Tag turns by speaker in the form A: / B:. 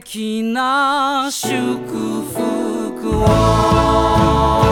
A: 的な祝福を。